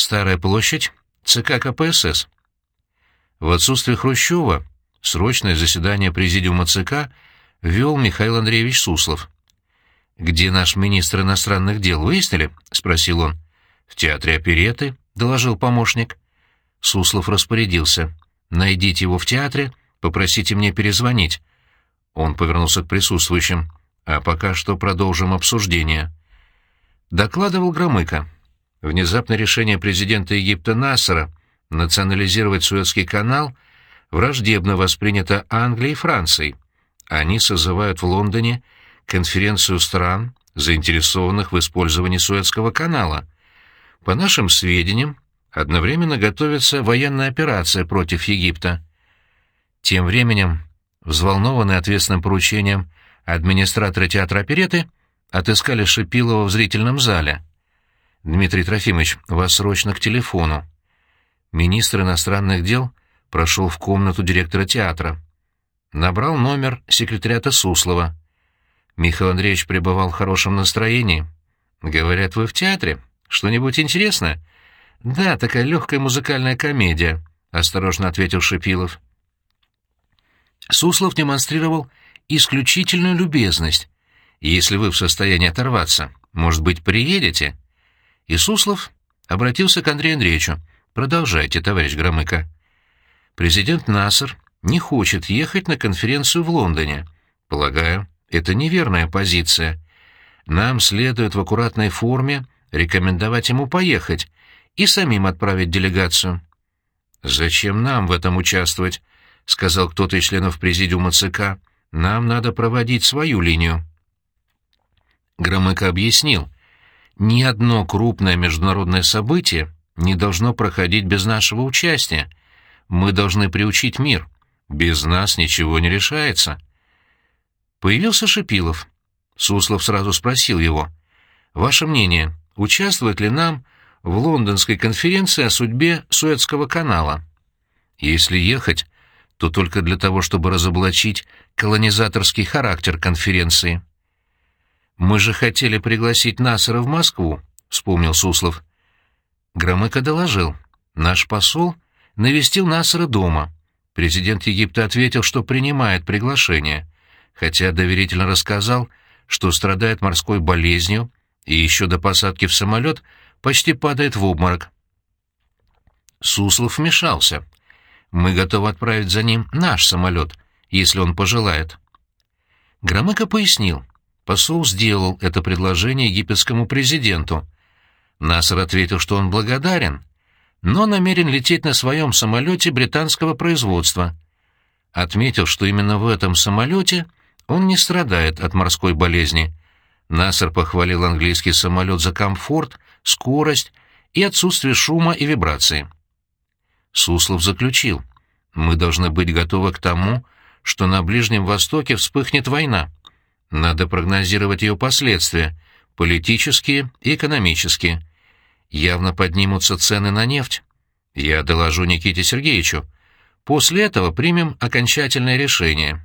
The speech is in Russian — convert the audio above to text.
Старая площадь, ЦК КПСС. В отсутствие Хрущева срочное заседание Президиума ЦК вел Михаил Андреевич Суслов. «Где наш министр иностранных дел, выяснили?» — спросил он. «В театре опереты», — доложил помощник. Суслов распорядился. «Найдите его в театре, попросите мне перезвонить». Он повернулся к присутствующим. «А пока что продолжим обсуждение». Докладывал Громыко. Внезапное решение президента Египта Нассера национализировать Суэцкий канал враждебно воспринято Англией и Францией. Они созывают в Лондоне конференцию стран, заинтересованных в использовании Суэцкого канала. По нашим сведениям, одновременно готовится военная операция против Египта. Тем временем, взволнованные ответственным поручением администраторы театра опереты отыскали Шипилова в зрительном зале. «Дмитрий Трофимович, вас срочно к телефону». Министр иностранных дел прошел в комнату директора театра. Набрал номер секретариата Суслова. Михаил Андреевич пребывал в хорошем настроении. «Говорят, вы в театре? Что-нибудь интересное?» «Да, такая легкая музыкальная комедия», — осторожно ответил Шипилов. Суслов демонстрировал исключительную любезность. «Если вы в состоянии оторваться, может быть, приедете?» И Суслов обратился к Андрею Андреевичу. «Продолжайте, товарищ Громыко». Президент Насер не хочет ехать на конференцию в Лондоне. Полагаю, это неверная позиция. Нам следует в аккуратной форме рекомендовать ему поехать и самим отправить делегацию. «Зачем нам в этом участвовать?» — сказал кто-то из членов президиума ЦК. «Нам надо проводить свою линию». Громыко объяснил — ни одно крупное международное событие не должно проходить без нашего участия. Мы должны приучить мир. Без нас ничего не решается. Появился Шипилов. Суслов сразу спросил его. «Ваше мнение, участвовать ли нам в лондонской конференции о судьбе Суэцкого канала? Если ехать, то только для того, чтобы разоблачить колонизаторский характер конференции». «Мы же хотели пригласить Насара в Москву», — вспомнил Суслов. Громыко доложил. «Наш посол навестил Насара дома. Президент Египта ответил, что принимает приглашение, хотя доверительно рассказал, что страдает морской болезнью и еще до посадки в самолет почти падает в обморок. Суслов вмешался. «Мы готовы отправить за ним наш самолет, если он пожелает». Громыко пояснил. Посол сделал это предложение египетскому президенту. Насер ответил, что он благодарен, но намерен лететь на своем самолете британского производства. Отметил, что именно в этом самолете он не страдает от морской болезни. Насер похвалил английский самолет за комфорт, скорость и отсутствие шума и вибрации. Суслов заключил, «Мы должны быть готовы к тому, что на Ближнем Востоке вспыхнет война. Надо прогнозировать ее последствия, политические и экономические. Явно поднимутся цены на нефть. Я доложу Никите Сергеевичу. После этого примем окончательное решение».